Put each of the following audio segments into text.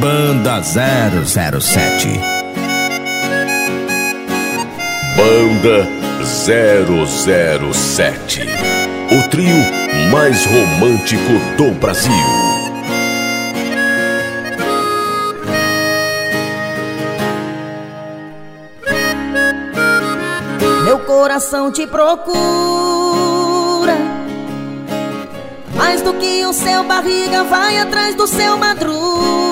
Banda 007 Banda 007 O trio mais romântico do Brasil. Meu coração te procura. Mais do que o seu barriga Vai atrás do seu madruga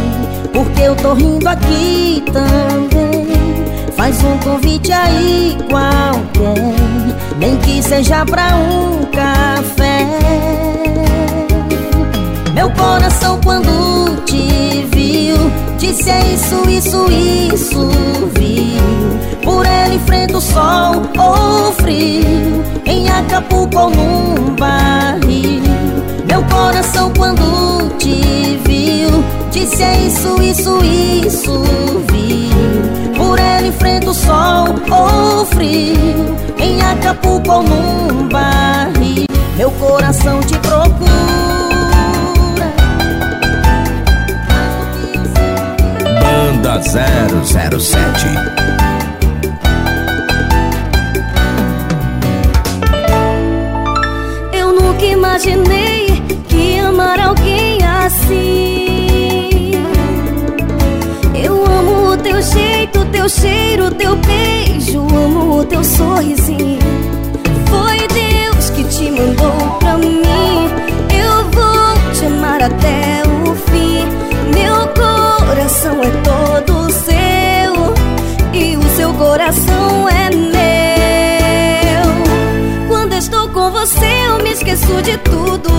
Porque eu tô rindo aqui também. Faz um convite aí qualquer Nem que seja pra um café. Meu coração quando te viu Disse é isso, isso, isso viu? Por ele enfrenta o sol ou frio Em Acapulco ou num barril Meu coração quando te viu Disse é isso, isso, isso viu Por ele enfrenta o sol ou frio Em Acapulco ou num barril. Meu coração te procura. Banda 007 Eu nunca imaginei amar alguém assim. Eu amo o teu jeito, teu cheiro, teu beijo, amo o teu sorrisinho. Foi Deus que te mandou pra mim. Eu vou te amar até o fim. Meu coração é todo seu e o seu coração é meu. Você, eu me esqueço de tudo.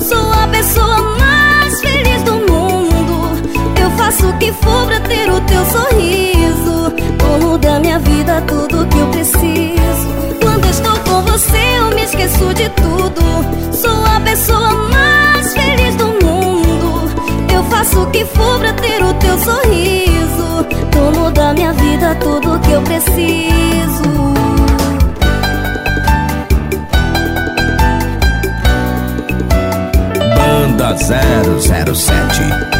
Sou a pessoa mais feliz do mundo. Eu faço o que for pra ter o teu sorriso. Dono da minha vida, tudo que eu preciso. Quando estou com você, eu me esqueço de tudo. Sou a pessoa mais feliz do mundo. Eu faço o que for pra ter o teu sorriso. Dono da minha vida, tudo que eu preciso. 007 Eu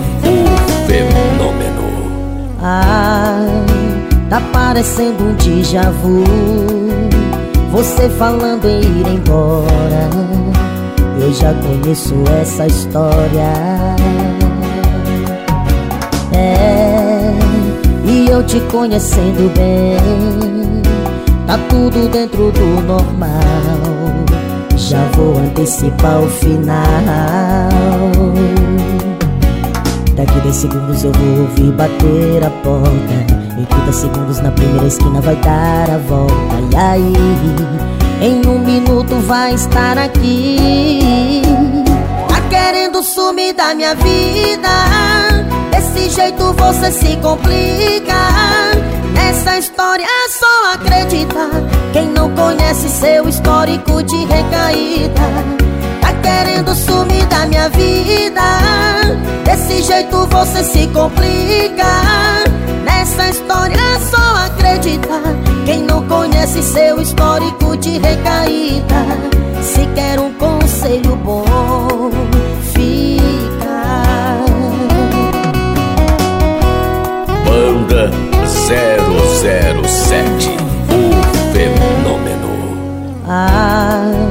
Ah, tá parecendo um déjà vu. Você falando em ir embora. Eu já conheço essa história. É, e eu te conhecendo bem. Tá tudo dentro do normal. Já vou antecipar o final Daqui 10 segundos eu vou ouvir bater a porta. Em 30 segundos na primeira esquina vai dar a volta. E aí, em um minuto vai estar aqui. Tá querendo sumir da minha vida. Desse jeito você se complica. Nessa história é só acreditar. Quem não conhece seu histórico de recaída querendo sumir da minha vida. Desse jeito você se complica. Nessa história é só acreditar. Quem não conhece seu histórico de recaída Se quer um conselho bom Fica. Banda 007 O Fenômeno. Ah,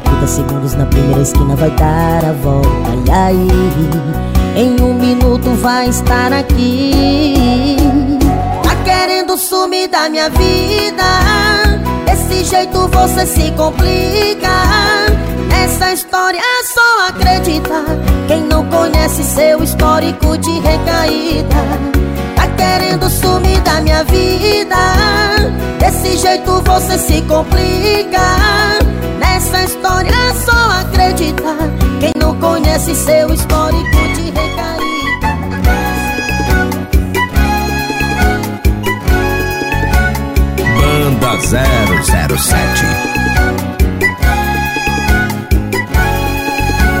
Em 30 segundos na primeira esquina vai dar a volta. E aí, em um minuto vai estar aqui. Tá querendo sumir da minha vida. Desse jeito você se complica. Nessa história é só acreditar. Quem não conhece seu histórico de recaída? Tá querendo sumir da minha vida. Desse jeito você se complica Nessa história é só acreditar. Quem não conhece seu histórico de recaída. Banda 007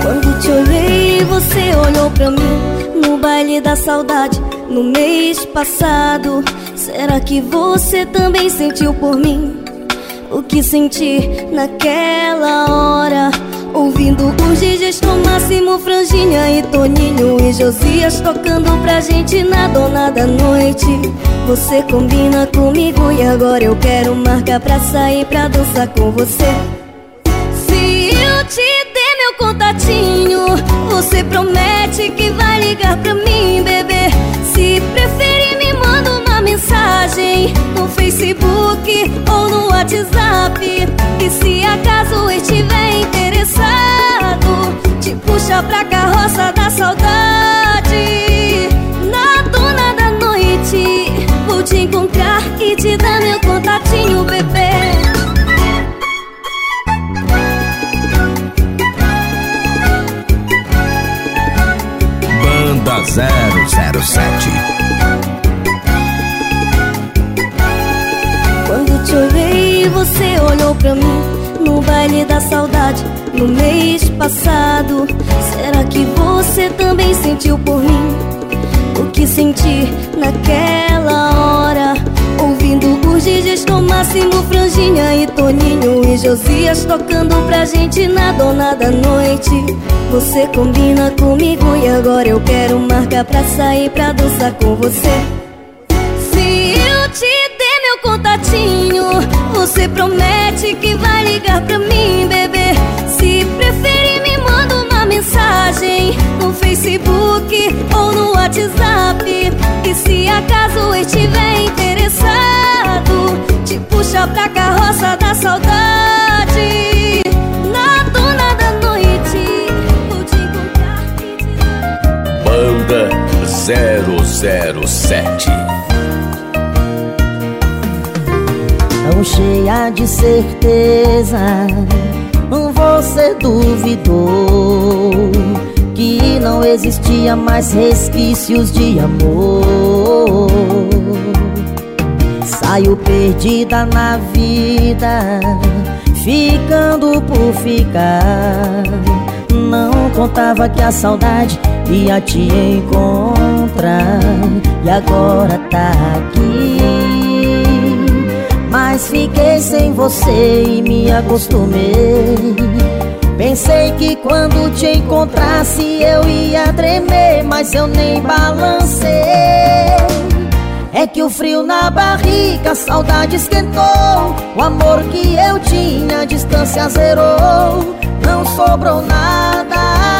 Quando te olhei, você olhou pra mim No baile da saudade, no mês passado. Será que você também sentiu por mim? O que senti naquela hora? Ouvindo DJs no máximo Franjinha e Toninho E Josias tocando pra gente na dona da noite. Você combina comigo e agora eu quero marcar pra sair pra dançar com você. Se eu te der meu contatinho, você promete que vai ligar pra mim, mensagem no Facebook ou no WhatsApp. E se acaso estiver interessado, te puxa pra carroça da saudade. Na dona da noite, vou te encontrar e te dar meu contatinho, bebê. Banda 007 você olhou pra mim No baile da saudade, no mês passado. Será que você também sentiu por mim? O que senti naquela hora? Ouvindo DJs no máximo Franjinha e Toninho E Josias tocando pra gente na dona da noite. Você combina comigo e agora eu quero marcar pra sair pra dançar com você. Se eu te der meu contatinho, você promete que vai ligar pra mim, bebê. Se preferir, me manda uma mensagem no Facebook ou no WhatsApp. E se acaso estiver Bora pra carroça da saudade Na dona da noite Vou te encontrar Banda 007 Tão cheia de certeza. Você duvidou Que não existia mais resquícios de amor. Saio perdida na vida Ficando por ficar. Não contava que a saudade ia te encontrar. E agora tá aqui Mas fiquei sem você e me acostumei. Pensei que quando te encontrasse eu ia tremer Mas eu nem balancei. É que o frio na barriga, a saudade esquentou. O amor que eu tinha, a distância zerou. Não sobrou nada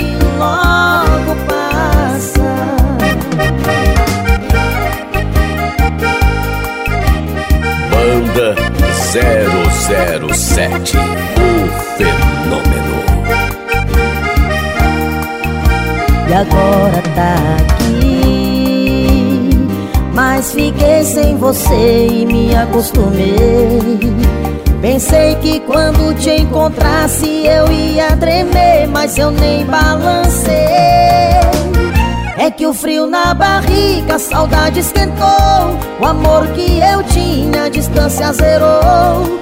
007 O Fenômeno. E agora tá aqui Mas fiquei sem você e me acostumei. Pensei que quando te encontrasse eu ia tremer Mas eu nem balancei. É que o frio na barriga, a saudade esquentou O amor que eu tinha, a distância zerou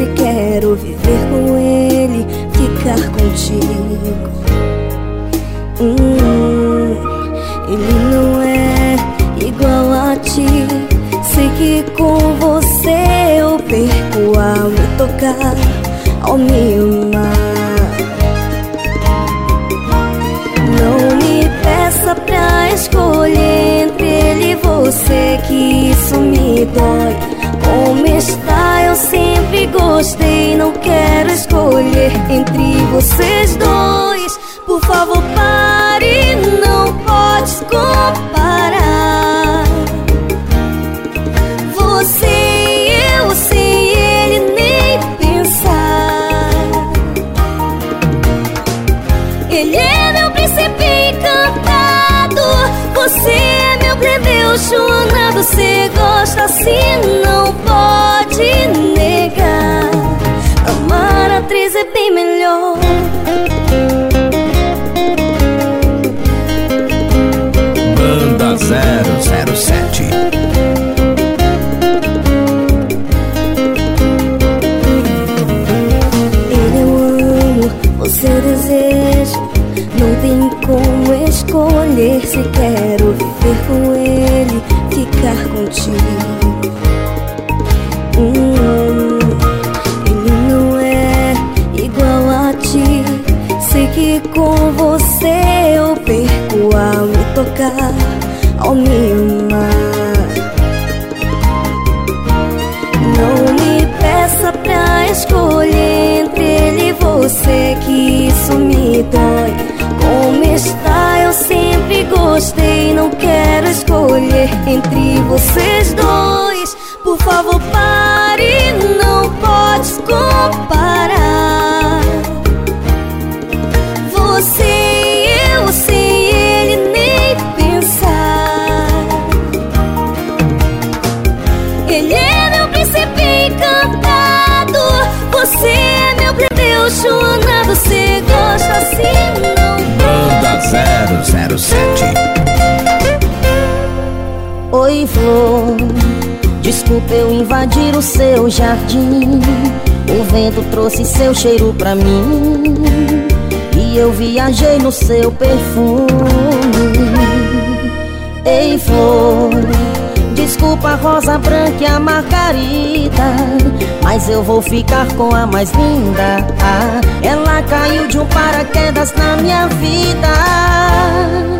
se quero viver com ele Ficar contigo. Hum, Ele não é igual a ti. Sei que com você eu perco ao me tocar Ao me gostei Não quero escolher entre vocês dois Amar a atriz é bem melhor Banda 007 Ele eu amo, você desejo Não tem como escolher. Se quero viver com ele Ficar contigo tocar Ao me amar. Não me peça pra escolher entre ele e você Que isso me dói. Como está? Eu sempre gostei Não quero escolher entre vocês dois. Por favor pare, não pode comparar se Banda 007 Oi, flor. Desculpa eu invadir o seu jardim. O vento trouxe seu cheiro pra mim. E eu viajei no seu perfume. Ei, flor desculpa a rosa branca e a margarida, mas eu vou ficar com a mais linda. Ah, ela caiu de um paraquedas na minha vida.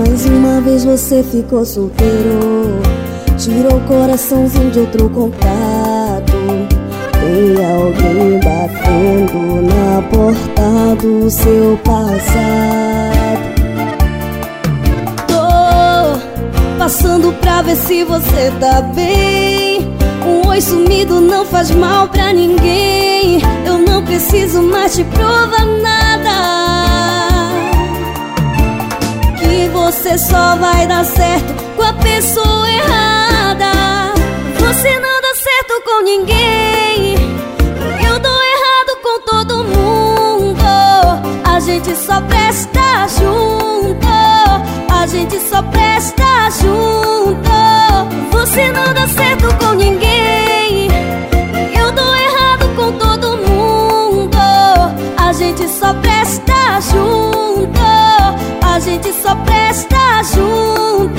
mais uma vez você ficou solteiro Tirou o coraçãozinho de outro contato. Tem alguém batendo na porta do seu passado. Tô passando pra ver se você tá bem. Um oi sumido não faz mal pra ninguém. Eu não preciso mais te provar nada você só vai dar certo com a pessoa errada. Você não dá certo com ninguém. Eu dou errado com todo mundo. A gente só presta junto. A gente só presta junto. Você não dá certo com ninguém. Eu dou errado com todo mundo. A gente só presta junto. Gente só presta junto.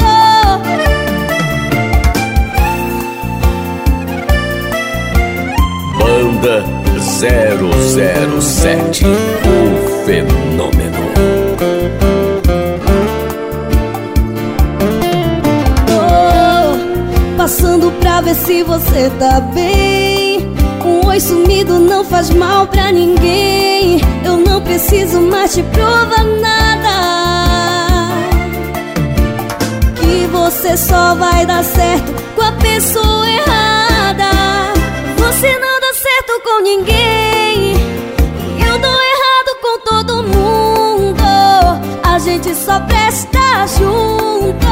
Banda 007 O Fenômeno. Tô passando pra ver se você tá bem Um oi sumido não faz mal pra ninguém Eu não preciso mais te provar nada você só vai dar certo com a pessoa errada. Você não dá certo com ninguém. Eu dou errado com todo mundo. A gente só presta junto.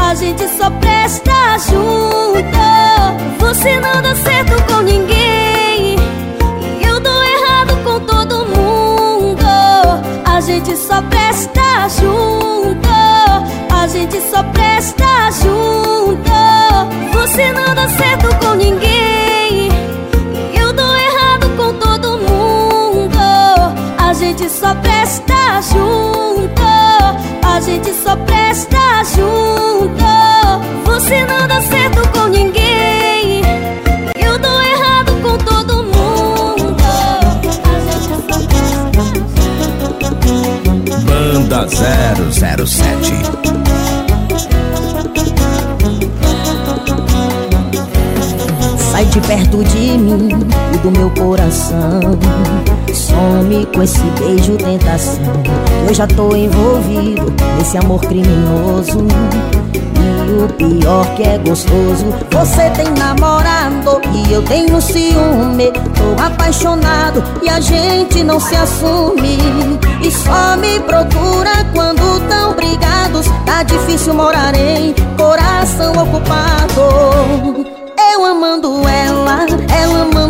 A gente só presta junto. Você não dá certo com ninguém. Gente só presta junto. A gente só presta junto. Você não dá certo com ninguém. Eu dou errado com todo mundo. A gente só presta junto. A gente só presta junto. Você não 007 Sai de perto de mim e do meu coração. Some com esse beijo tentação. Eu já tô envolvido nesse amor criminoso o pior que é gostoso. Você tem namorado e eu tenho ciúme. Tô apaixonado e a gente não se assume. E só me procura quando tão brigados. Tá difícil morar em coração ocupado. Eu amando ela, ela amando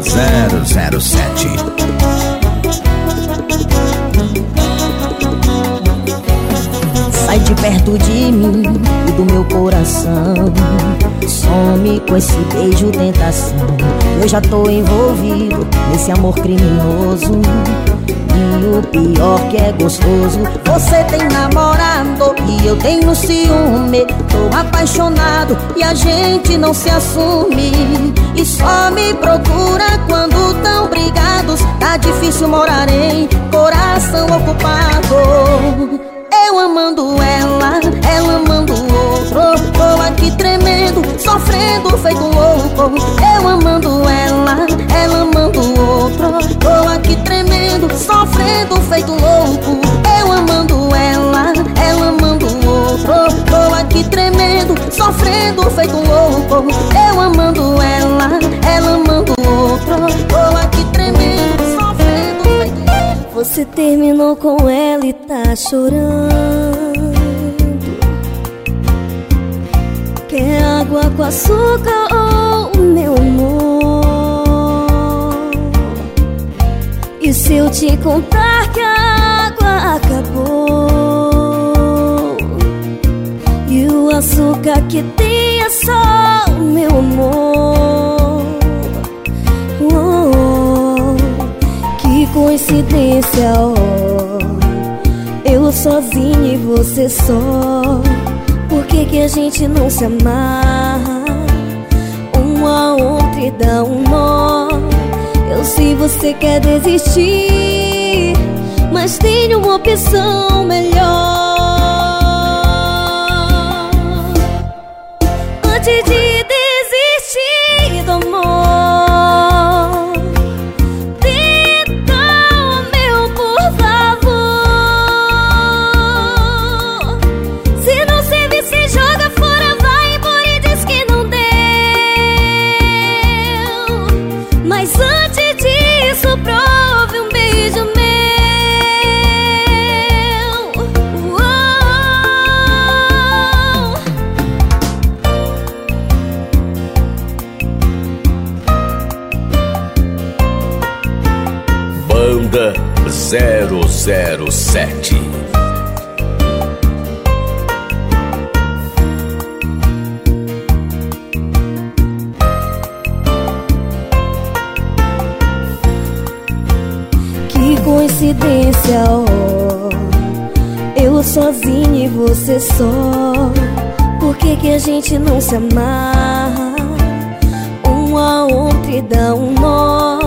007 Sai de perto de mim e do meu coração. Some com esse beijo tentação. Eu já tô envolvido nesse amor criminoso E o pior que é gostoso Você tem namorado e eu tenho ciúme. Tô apaixonado e a gente não se assume. E só me procura quando tão brigados Tá difícil morar em coração ocupado eu amando ela, ela amando outro. Tô aqui tremendo, sofrendo feito louco. Eu amando ela, ela amando outro. Tô aqui tremendo, sofrendo feito louco. Eu amando ela, ela amando outro. Tô aqui tremendo, sofrendo feito louco. Eu amando ela, ela amando outro. Tô aqui Você terminou com ela e tá chorando Quer água com açúcar ou meu amor? E se eu te contar que a água acabou? E o açúcar que tem é só o meu amor coincidência, oh Eu sozinha e você só. Por que, que a gente não se amarra? Um a outro e dá um nó. Eu sei você quer desistir Mas tem uma opção melhor. Antes de Mas se amarra? Um a outro e dá um nó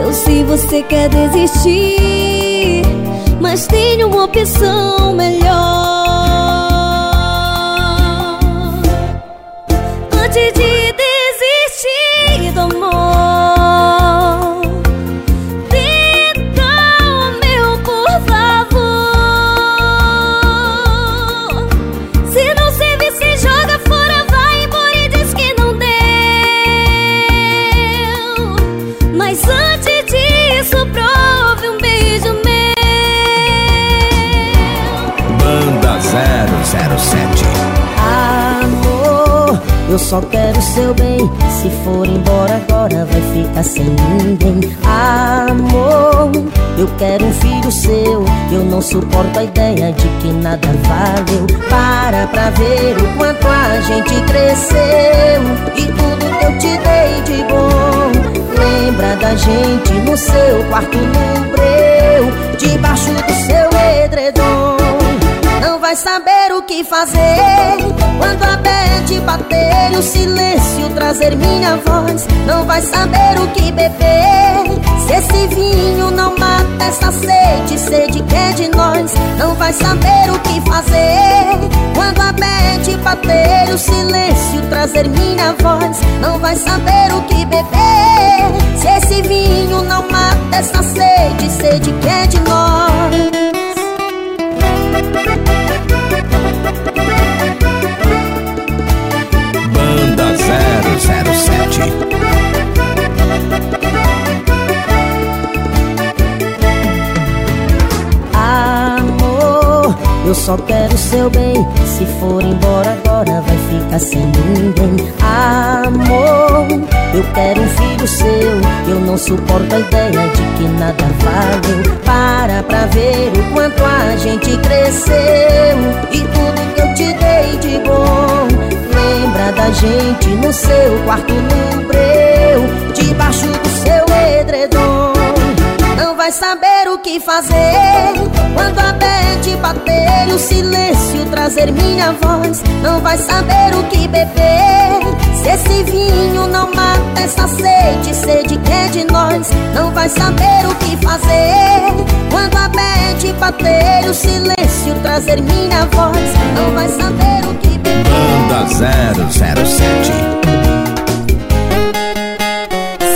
Eu sei você quer desistir Mas tem uma opção melhor só quero seu bem. Se for embora agora vai ficar sem ninguém. Amor, eu quero um filho seu. Eu não suporto a ideia de que nada valeu. Para pra ver o quanto a gente cresceu. E tudo que eu te dei de bom Lembra da gente no seu quarto no breu Debaixo do seu edredom Não vai saber o que fazer. Quando a o trazer minha voz Não vai saber o que beber. Se esse vinho não mata essa sede Sede que é de nós Não vai saber o que fazer. Quando a bad bater o silêncio trazer minha voz Não vai saber o que beber. Se esse vinho não mata essa sede Sede que é de nós 007 Amor, eu só quero seu bem. Se for embora agora vai ficar sem ninguém. Amor, eu quero um filho seu. Eu não suporto a ideia de que nada valeu Para pra ver o quanto a gente cresceu. E tudo que eu te dei de bom Lembra da gente no seu quarto breu Debaixo do seu edredom. Não vai saber o que fazer Quando a bad bater o silêncio trazer minha voz. Não vai saber o que beber Se esse vinho não mata essa sede Sede que é de nós. Não vai saber o que fazer Quando a bad bater o silêncio trazer minha voz. Não vai saber o que 007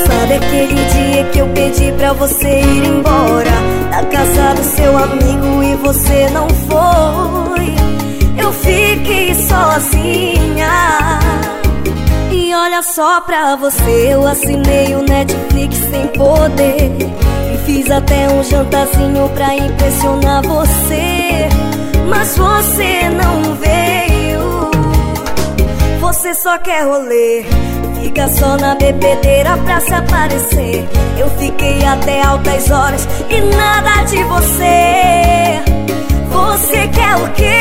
Sabe aquele dia que eu pedi pra você ir embora? Da casa do seu amigo e você não foi. Eu fiquei sozinha. E olha só pra você Eu assinei o Netflix sem poder. E fiz até um jantarzinho pra impressionar você. Mas você não veio Você só quer rolê. Fica só na bebedeira pra se aparecer. Eu fiquei até altas horas e nada de você. Você quer o quê?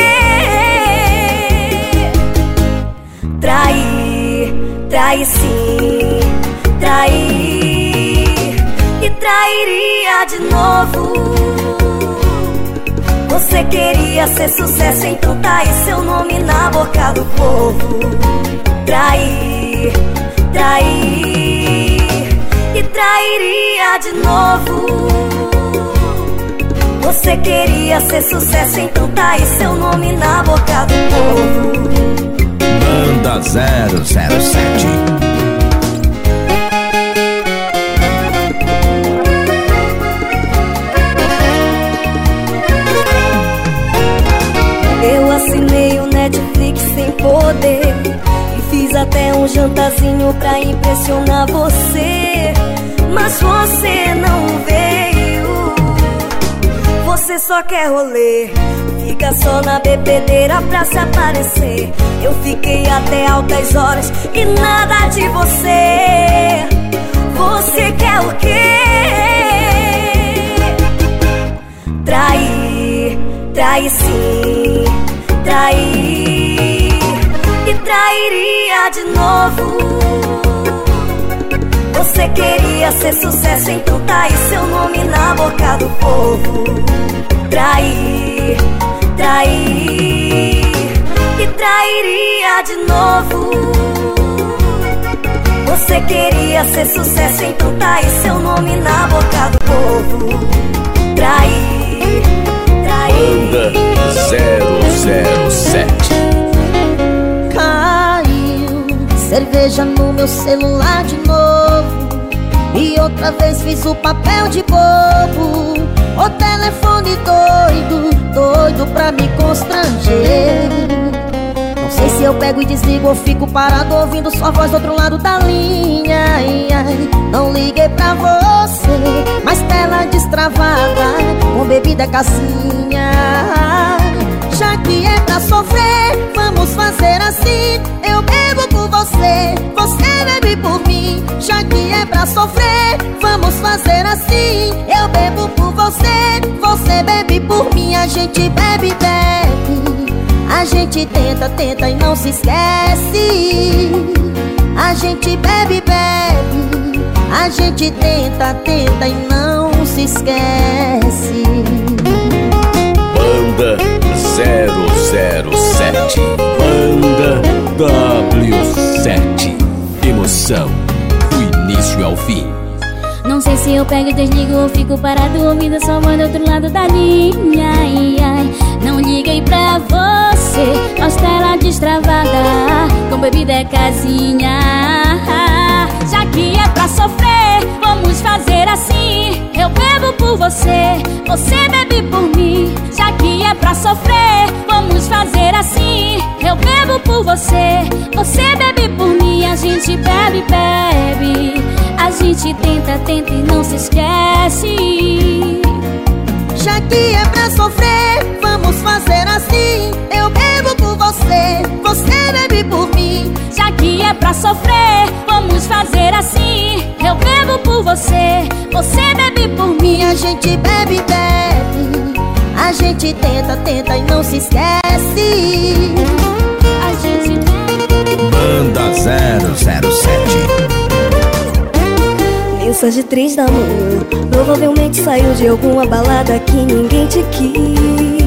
Trair, trair sim, trair. E trairia de novo Você queria ser sucesso, então tá aí seu nome na boca do povo Trair, trair e trairia de novo. Você queria ser sucesso, então tá aí seu nome na boca do povo. Banda 007 poder. E fiz até um jantarzinho pra impressionar você. Mas você não veio. Você só quer rolê. Fica só na bebedeira pra se aparecer. Eu fiquei até altas horas e nada de você. Você quer o quê? Trair, trair sim, trair trairia de novo. Você queria ser sucesso, então tá aí seu nome na boca do povo. Trair, trair E trairia de novo. Você queria ser sucesso, então tá aí seu nome na boca do povo. Trair, meu celular de novo. E outra vez fiz o papel de bobo. O telefone doido, doido pra me constranger. Não sei se eu pego e desligo ou fico parado ouvindo sua voz do outro lado da linha. Ai, ai. Não liguei pra você, mas tela destravada Com bebida cassinha que é pra sofrer, vamos fazer assim. Eu bebo por você, você bebe por mim. Já que é pra sofrer, vamos fazer assim. Eu bebo por você, você bebe por mim. A gente bebe, bebe. A gente tenta, tenta e não se esquece. A gente bebe, bebe. A gente tenta, tenta e não se esquece. Banda 007 Banda W7 Emoção do início ao fim. Não sei se eu pego desligo ou fico parado ouvindo sua voz do outro lado da linha. Ai, ai. Não liguei pra você, mas tela destravada Com bebida é casinha Já que é pra sofrer, vamos fazer assim. Eu bebo por você, você bebe por mim. Já que é pra sofrer, vamos fazer assim. Eu bebo por você, você bebe por mim. A gente bebe, bebe. A gente tenta, tenta e não se esquece. Já que é pra sofrer, vamos fazer assim. Eu bebo por você, você bebe por mim Já que é pra sofrer, vamos fazer assim Eu bebo por você, você bebe por mim a gente bebe, bebe. A gente tenta, tenta e não se esquece. A gente Banda 007 Mensagem três da manhã. Provavelmente saiu de alguma balada que ninguém te quis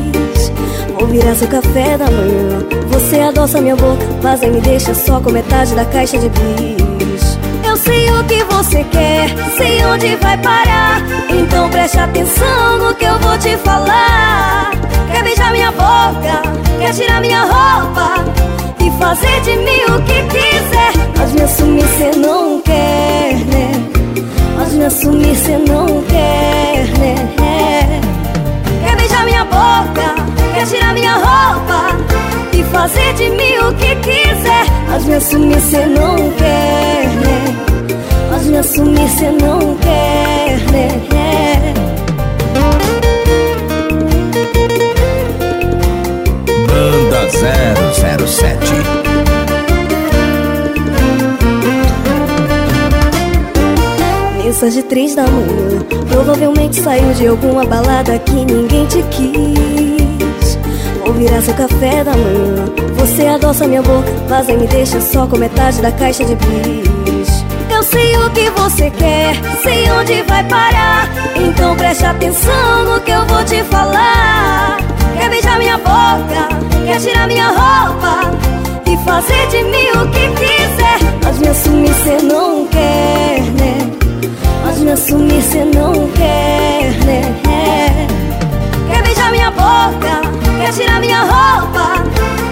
Vou virar seu café da manhã. Você adoça minha boca Mas aí me deixa só com metade da caixa de bis. Eu sei o que você quer Sei onde vai parar. Então preste atenção no que eu vou te falar. Quer beijar minha boca Quer tirar minha roupa E fazer de mim o que quiser. Mas me assumir cê não quer, né? Mas me assumir cê não quer, né? Quer tirar minha roupa E fazer de mim o que quiser Mas me assumir cê não quer, né? Mas me assumir cê não quer, né? Banda 007 Mensagem três da manhã Provavelmente saiu de alguma balada que ninguém te quis Virar seu café da manhã. Você adoça minha boca Mas aí me deixa só com metade da caixa de bis. Eu sei o que você quer Sei onde vai parar. Então preste atenção no que eu vou te falar. Quer beijar minha boca Quer tirar minha roupa E fazer de mim o que quiser. Mas me assumir cê não quer, né? Mas me assumir cê não quer, né? Quer beijar minha boca, quer tirar minha roupa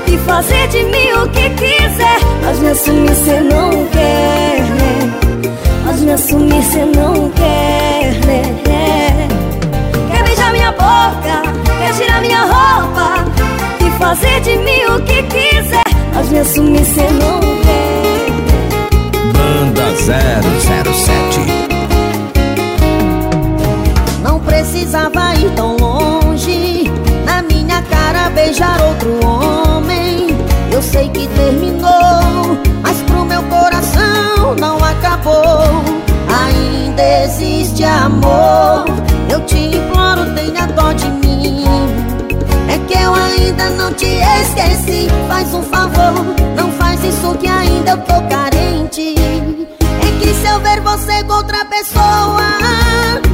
E fazer de mim o que quiser Mas me assumir cê não quer, né? Mas me assumir cê não quer, né? Quer beijar minha boca, quer tirar minha roupa E fazer de mim o que quiser Mas me assumir cê não quer Banda 007 beijar outro homem. Eu sei que terminou Mas pro meu coração não acabou. Ainda existe amor. Eu te imploro, tenha dó de mim. É que eu ainda não te esqueci. Faz um favor, não faz isso que ainda eu tô carente. É que se eu ver você com outra pessoa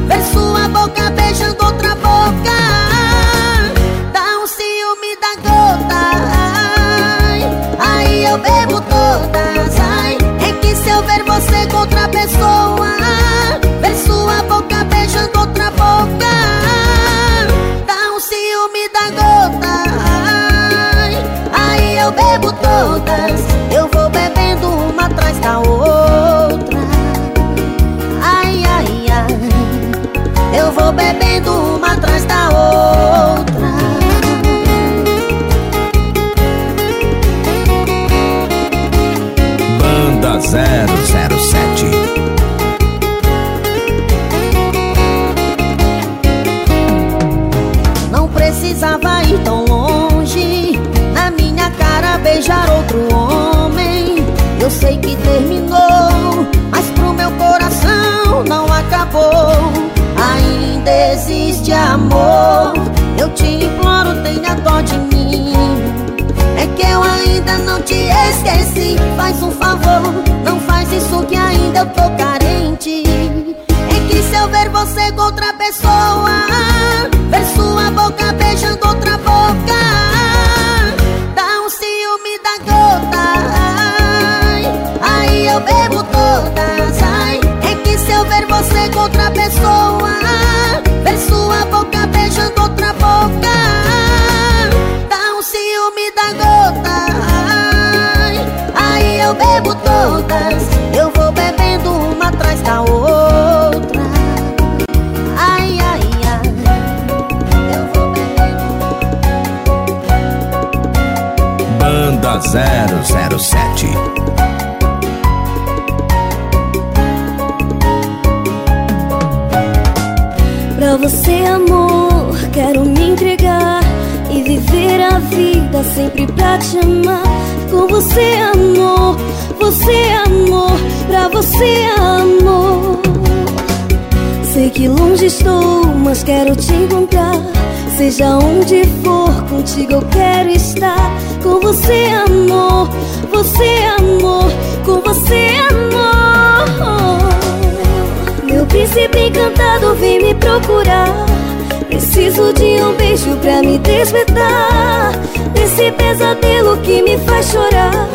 Ver sua boca beijando outra boca eu bebo todas. Ai. É que se eu ver você com outra pessoa. Ver sua boca beijando outra boca. Dá um ciúme da gota. Ai, Aí eu bebo todas beijar outro homem. Eu sei que terminou Mas pro meu coração não acabou. Ainda existe amor. Eu te imploro, tenha dó de mim. É que eu ainda não te esqueci. Faz um favor, não faz isso que ainda eu tô carente. É que se eu ver você com outra pessoa 007 Pra você, amor, quero me entregar e viver a vida sempre pra te amar. Com você, amor, você, amor, pra você, amor. Sei que longe estou, mas quero te encontrar. Seja onde for, contigo eu quero estar. Com você, amor, você, amor, com você, amor. Meu príncipe encantado vem me procurar. Preciso de um beijo pra me despertar Desse pesadelo que me faz chorar.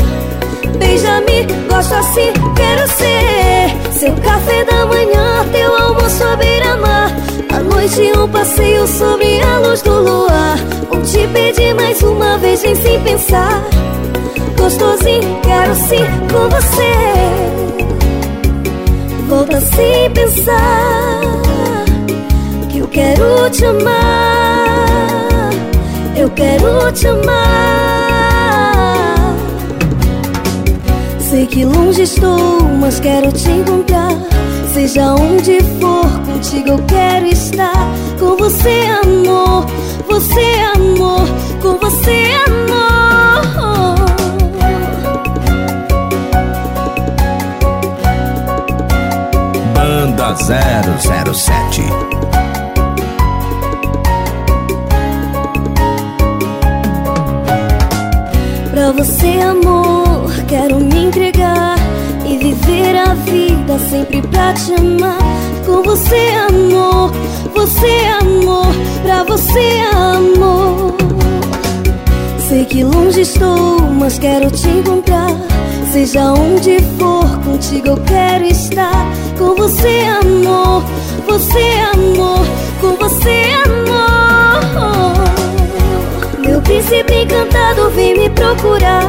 Beija-me, gosto assim, quero ser Seu café da manhã, teu almoço à beira-mar. À noite um passeio sobre a luz do luar Vou te pedir mais uma vez, vem sem pensar. Gostosinho, quero sim com você. Volta sem pensar Que eu quero te amar. Eu quero te amar. Sei que longe estou, mas quero te encontrar. Seja onde for, contigo eu quero estar. Com você, amor, você, amor Com você, amor Banda 007 Pra você, amor, quero me entregar e viver a vida sempre pra te amar. Com você, amor, você, amor, pra você, amor. Sei que longe estou, mas quero te encontrar. Seja onde for, contigo eu quero estar. Com você, amor, você, amor, com você, amor. Meu príncipe encantado vem me procurar.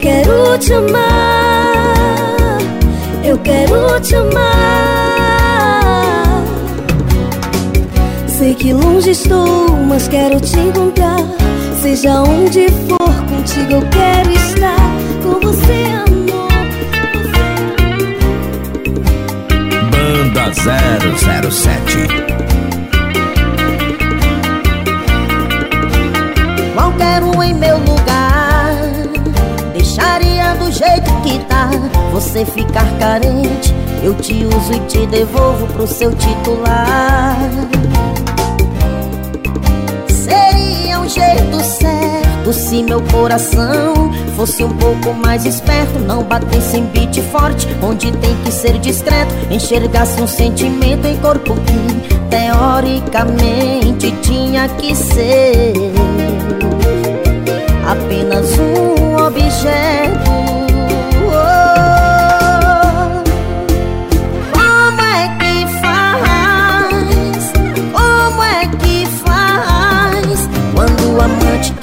quero te amar Eu quero te amar. Sei que longe estou, mas quero te encontrar. Seja onde for, contigo eu quero estar. Com você, amor Banda 007 Você ficar carente Eu te uso e te devolvo pro seu titular Seria um jeito certo Se meu coração fosse um pouco mais esperto Não batesse em beat forte Onde tem que ser discreto Enxergasse um sentimento em corpo que Teoricamente tinha que ser apenas um objeto.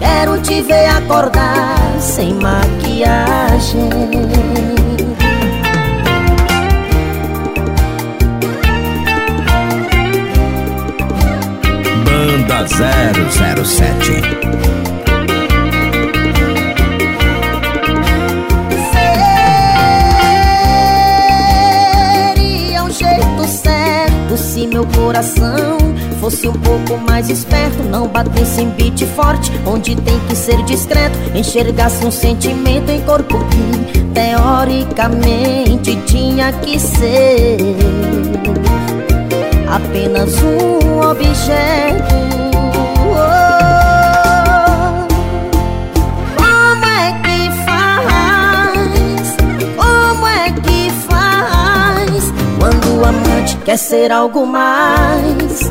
Quero te ver acordar sem maquiagem. Banda 007 Seria um jeito certo se meu coração fosse um pouco mais esperto Não batesse em beat forte, onde tem que ser discreto Enxergasse um sentimento em corpo que teoricamente tinha que ser Apenas um objeto. Quer ser algo mais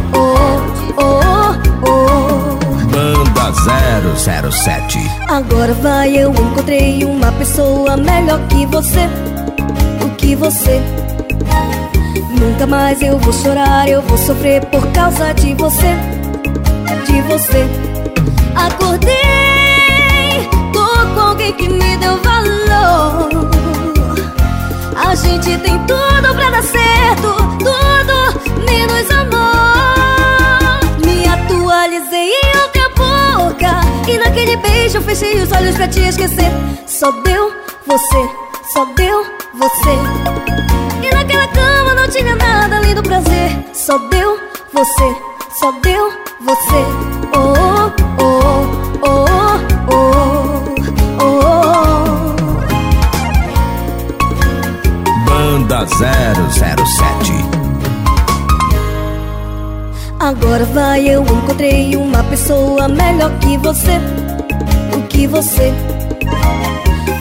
007 Agora vai, eu encontrei uma pessoa melhor que você. O que você? Nunca mais eu vou chorar, eu vou sofrer por causa de você. De você. Acordei, tô com alguém que me deu valor. A gente tem tudo pra dar certo Tudo menos amor. Me atualizei e naquele beijo fechei os olhos pra te esquecer. Só deu você, só deu você. E naquela cama não tinha nada além do prazer. Só deu você, só deu você. Oh, oh, oh, oh, oh, oh. Banda 007 Agora vai, eu encontrei uma pessoa melhor que você. O que você?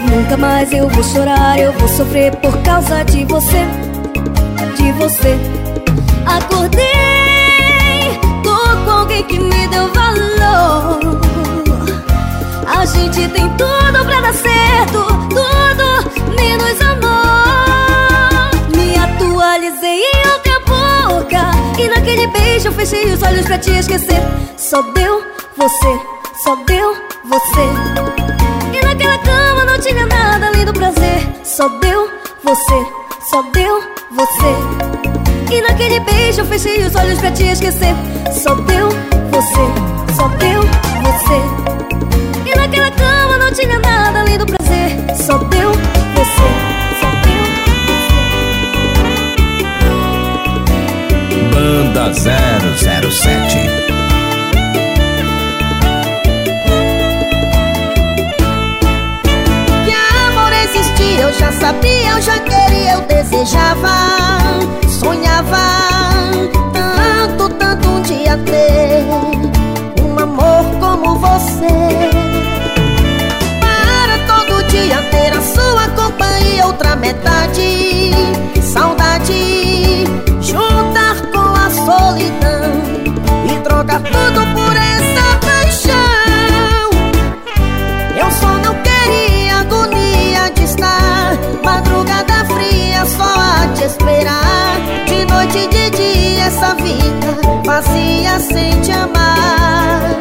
Nunca mais eu vou chorar, eu vou sofrer por causa de você. De você. Acordei, tô com alguém que me deu valor. A gente tem tudo fechei os olhos pra te esquecer. Só deu você, só deu você. E naquela cama não tinha nada além do prazer. Só deu você, só deu você. E naquele beijo eu fechei os olhos pra te esquecer. Só deu você, só deu você. E naquela cama não tinha nada além do prazer. Só deu você Banda 007 eu já sabia, eu já queria, eu desejava, sonhava tanto, tanto um dia ter um amor como você. Para todo dia ter a sua companhia, outra metade, tudo por essa paixão. Eu só não queria agonia de estar madrugada fria só a te esperar. De noite e de dia essa vida vazia sem te amar.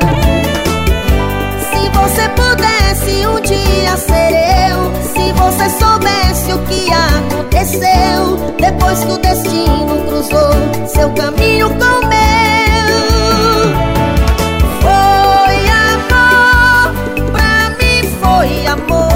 Se você pudesse um dia ser eu, se você soubesse o que aconteceu depois que o destino cruzou seu caminho com meu. Foi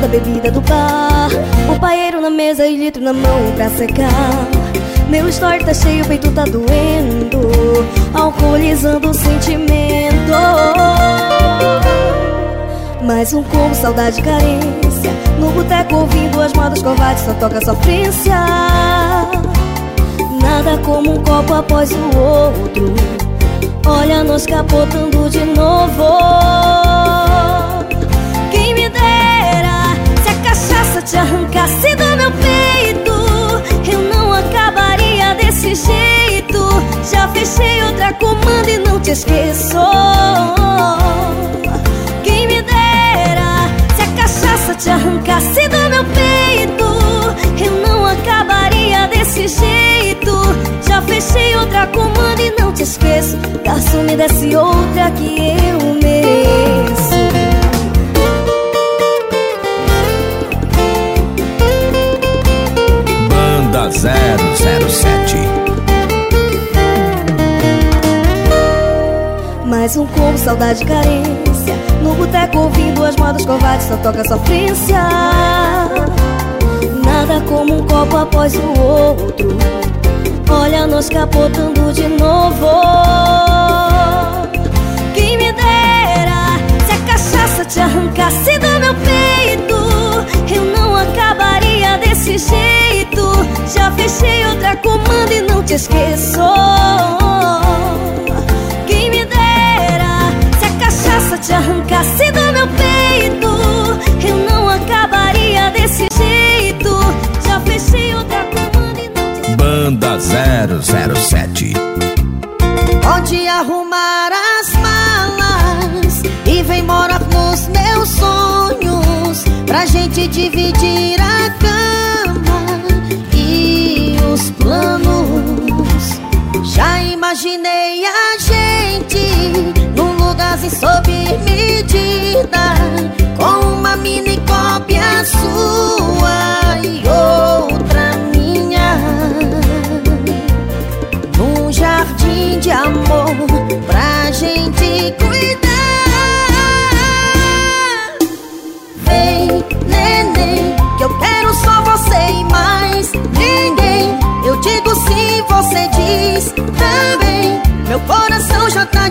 Desce toda a bebida do bar. O paeiro na mesa e litro na mão pra secar. Meu story tá cheio, o peito tá doendo Alcoolizando o sentimento. Mais um combo, saudade e carência. No boteco ouvindo as modas covardes Só toca sofrência. Nada como um copo após o outro. Olha nós capotando de novo te arrancasse do meu peito. Eu não acabaria desse jeito. Já fechei outra comanda e não te esqueço. Quem me dera se a cachaça te arrancasse do meu peito. Eu não acabaria desse jeito. Já fechei outra comanda e não te esqueço. Garçom me desse outra que eu mereço 007 Mais um combo, saudade e carência. No boteco ouvindo as modas covardes Só toca sofrência. Nada como um copo após o outro. Olha nós capotando de novo. Quem me dera se a cachaça te arrancasse do meu peito Eu não acabaria desse jeito Já fechei outra comanda e não te esqueço. Quem me dera se a cachaça te arrancasse do meu peito Eu não acabaria desse jeito. Já fechei outra comanda e não te esqueço. Banda 007 Pode arrumar as malas e vem morar nos meus sonhos pra gente dividir a cama os planos. Já imaginei a gente num lugarzinho sob medida com uma mini cópia sua e outra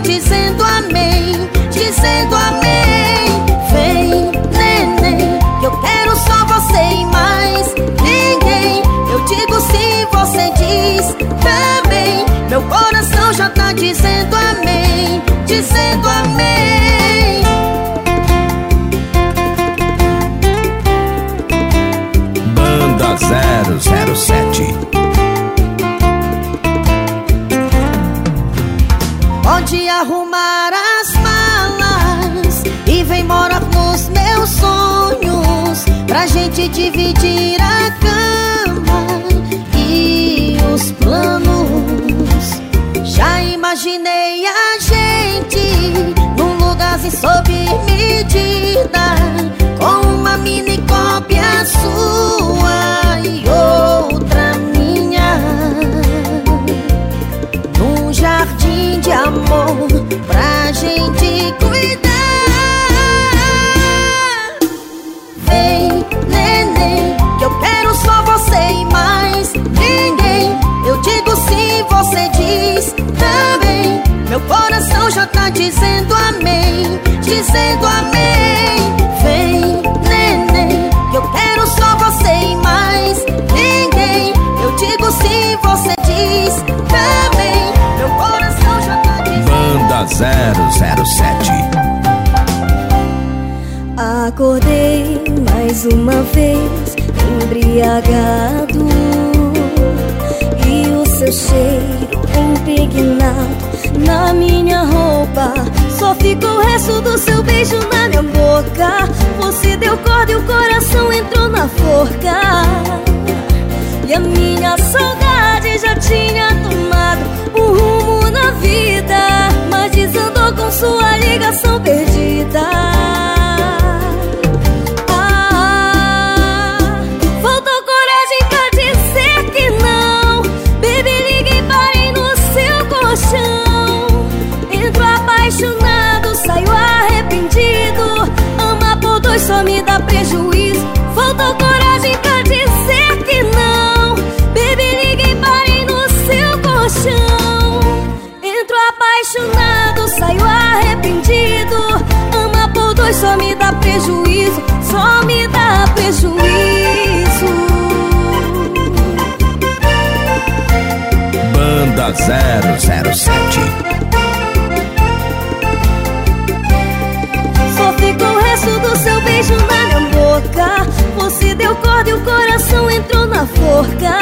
dizendo amém, dizendo amém. Vem, neném, eu quero só você e mais ninguém. Eu digo sim, você diz também. Meu coração já tá dizendo amém, dizendo amém. Pra gente dividir a cama e os planos. Já imaginei a gente num lugarzinho sob medida com uma mini cópia sua e outra minha num jardim de amor pra gente cuidar. Meu coração já tá dizendo amém, dizendo amém. Vem, neném, que eu quero só você e mais ninguém. Eu digo sim, você diz também. Meu coração já tá dizendo. Banda 007 Acordei mais uma vez embriagado E o seu cheiro impregnado na minha roupa. Só ficou o resto do seu beijo na minha boca. Você deu corda e o coração entrou na forca. E a minha saudade já tinha tomado um rumo na vida. Mas desandou com sua ligação perdida dizer que não. Baby, liguei, parei no seu colchão. Entro apaixonado, saio arrependido. Ama por dois só me dá prejuízo. Só me dá prejuízo. Banda 007 beijo na minha Você deu corda e o coração entrou na forca.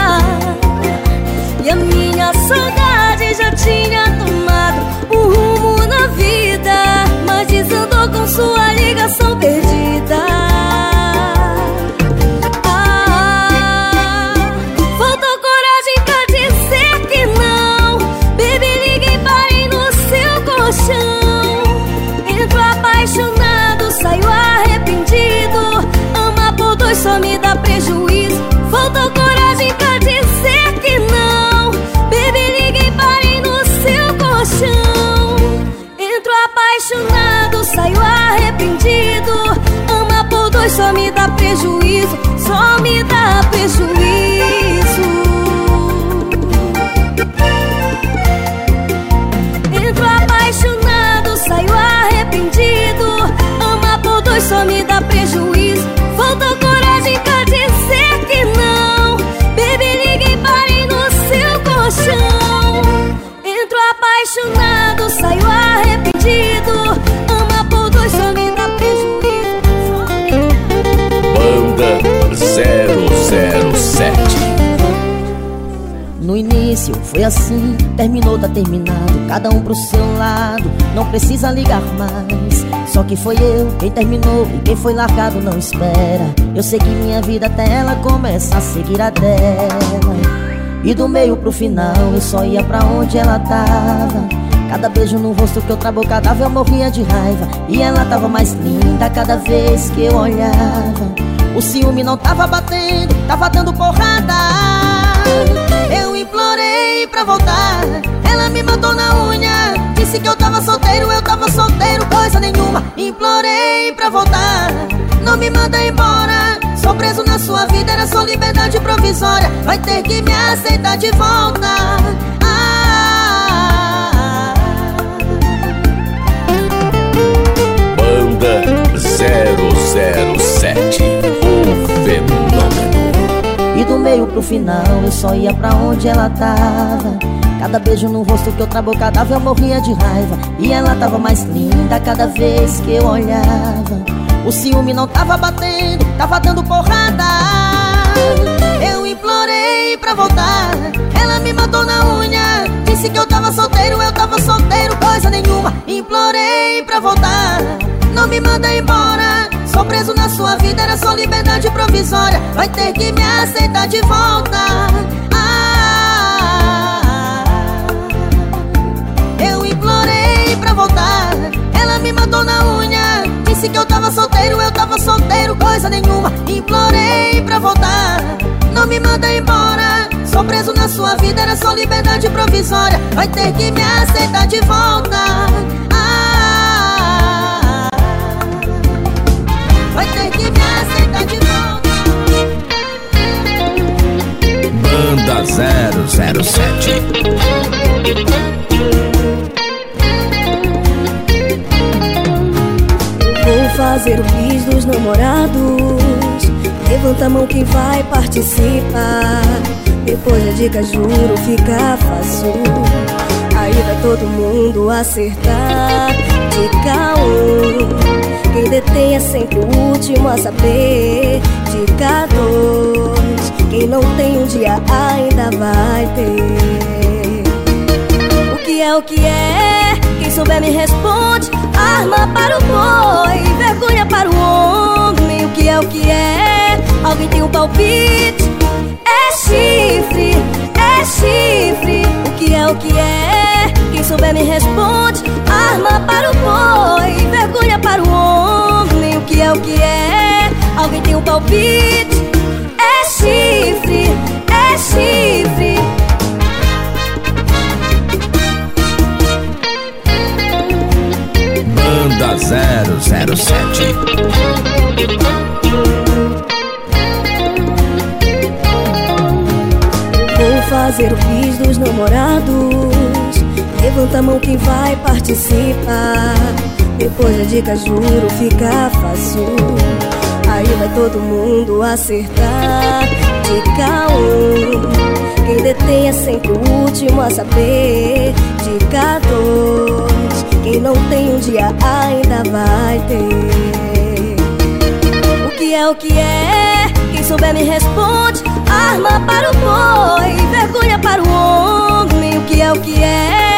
E a minha saudade já tinha tomado um rumo na vida Mas desandou com sua ligação perdida dá foi assim, terminou, tá terminado. Cada um pro seu lado, não precisa ligar mais. Só que foi eu quem terminou e quem foi largado não espera. Eu sei que minha vida até ela começa a seguir a dela. E do meio pro final eu só ia pra onde ela tava. Cada beijo no rosto que eu trabocadava eu morria de raiva. E ela tava mais linda cada vez que eu olhava. O ciúme não tava batendo, tava dando porrada voltar, ela me matou na unha. Disse que eu tava solteiro, eu tava solteiro, coisa nenhuma. Implorei pra voltar, não me manda embora. Sou preso na sua vida, era só liberdade provisória. Vai ter que me aceitar de volta. Ah, Banda 007 O Fenômeno E do meio pro final eu só ia pra onde ela tava. Cada beijo no rosto que eu trabocadava eu morria de raiva. E ela tava mais linda cada vez que eu olhava. O ciúme não tava batendo, tava dando porrada. Eu implorei pra voltar, ela me matou na unha. Disse que eu tava solteiro, eu tava solteiro, coisa nenhuma. Implorei pra voltar, não me manda embora Sou preso na sua vida, era só liberdade provisória. Vai ter que me aceitar de volta. Voltar. Ela me matou na unha. Disse que eu tava solteiro, eu tava solteiro Coisa nenhuma, implorei pra voltar. Não me manda embora. Sou preso na sua vida, era só liberdade provisória. Vai ter que me aceitar de volta aceitar de volta Banda 007 fazer o quiz dos namorados. Levanta a mão quem vai participar. Depois da dica, juro, fica fácil. Aí vai todo mundo acertar. Dica 1 Quem é sempre o último a saber Dica 2 Quem não tem um dia ainda vai ter O que é o que é? Quem souber me responde Arma para o boi, vergonha para o homem O que é, o que é? Alguém tem um palpite? É chifre, é chifre O que é, o que é? Quem souber me responde. Arma para o boi, vergonha para o homem. O que é, o que é? Alguém tem um palpite? É chifre, é chifre. Banda 007 Vou fazer o quiz dos namorados Levanta a mão quem vai participar. Depois da dica juro fica fácil. Aí vai todo mundo acertar. Dica 1 Quem detém é sempre o último a saber. Dica 2 Quem não tem um dia ainda vai ter. O que é o que é? Quem souber me responde. Arma para o boi, vergonha para o homem. O que é o que é?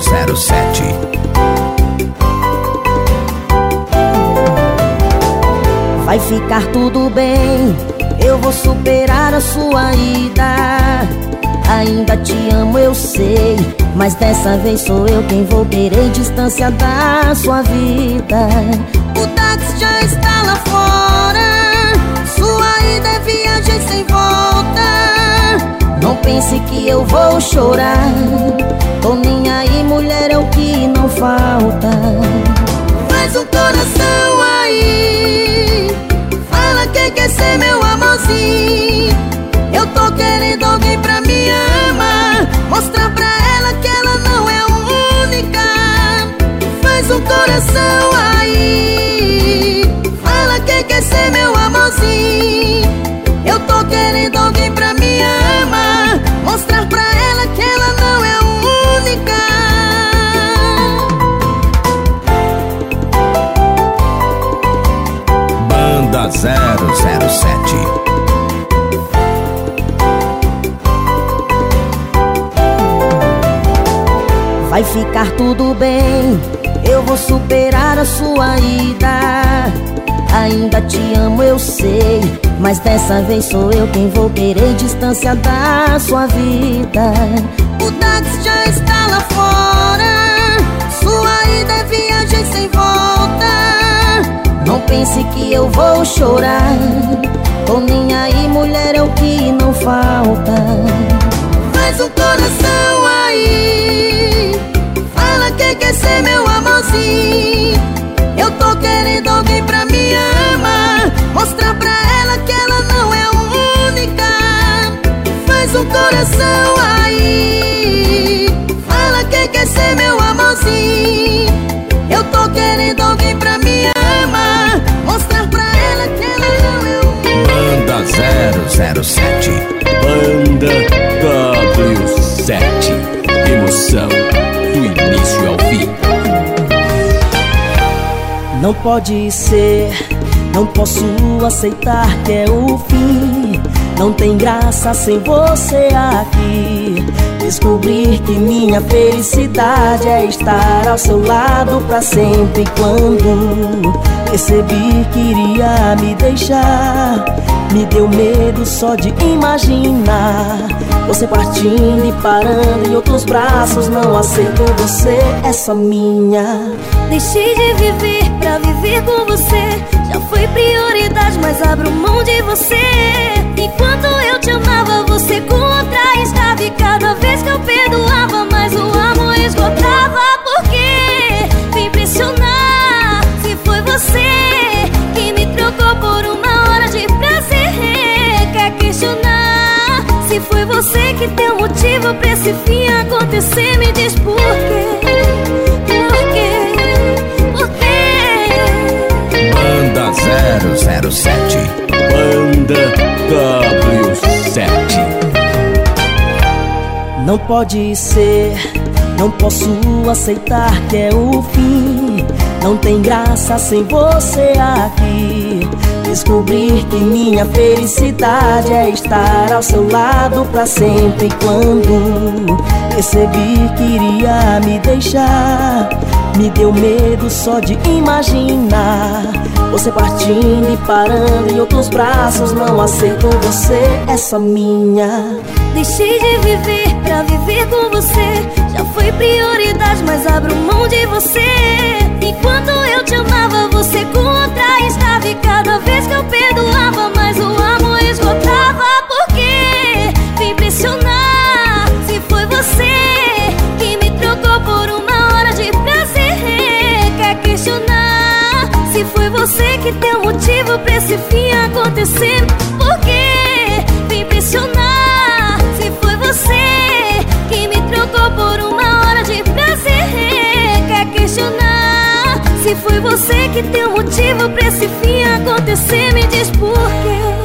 007 Vai ficar tudo bem, eu vou superar a sua ida. Ainda te amo, eu sei, mas dessa vez sou eu quem vou querer distância da sua vida. O táxi já está lá fora Sua ida é viagem sem volta Não pense que eu vou chorar. Tô nem aí, mulher, é o que não falta. Faz um coração aí. Fala que quer ser meu amorzinho. Eu tô querendo alguém pra me amar. Mostrar pra ela que ela não é única. Faz um coração aí. Fala que quer ser meu amorzinho Vai ficar tudo bem, eu vou superar a sua ida. Ainda te amo, eu sei, mas dessa vez sou eu quem vou querer distância da sua vida. O táxi já está lá fora Sua ida é viagem sem volta Não pense que eu vou chorar. Tô nem aí, mulher, é o que não falta. Faz um coração aí Fala que quer ser meu amorzinho. Eu tô querendo alguém pra me amar. Mostrar pra ela que ela não é única. Faz um coração aí. Fala que quer ser meu amorzinho. Eu tô querendo alguém pra me amar. Mostrar pra ela que ela não é única. Banda 007 Banda Não pode ser, não posso aceitar que é o fim. Não tem graça sem você aqui. Descobrir que minha felicidade é estar ao seu lado pra sempre. Quando percebi que iria me deixar, me deu medo só de imaginar. Você partindo e parando em outros braços. Não aceito você, é só minha. Deixei de viver pra viver com você Já foi prioridade, mas abro mão de você Enquanto eu te amava, você com outra estava E cada vez que eu perdoava, mais o amor esgotava Por quê? Vem impressionar Se foi você que me trocou por uma hora de prazer Quer questionar Se foi você que deu motivo pra esse fim acontecer Me diz? Por quê? Não pode ser, não posso aceitar que é o fim. Não tem graça sem você aqui. Descobrir que minha felicidade é estar ao seu lado pra sempre. Quando percebi que iria me deixar, me deu medo só de imaginar. Você partindo e parando em outros braços. Não aceito você, é só minha. Deixei de viver pra viver com você. Já foi prioridade, mas abro mão de você. Enquanto eu te amava, você com outra estava. E cada vez que eu perdoava, mais o amor esgotava. Por quê? Me impressionar se foi você que me trocou por uma hora de prazer. Quer questionar se foi você que deu motivo pra esse fim acontecer? Por quê? Me impressionar Se foi você que deu motivo pra esse fim acontecer, me diz por quê.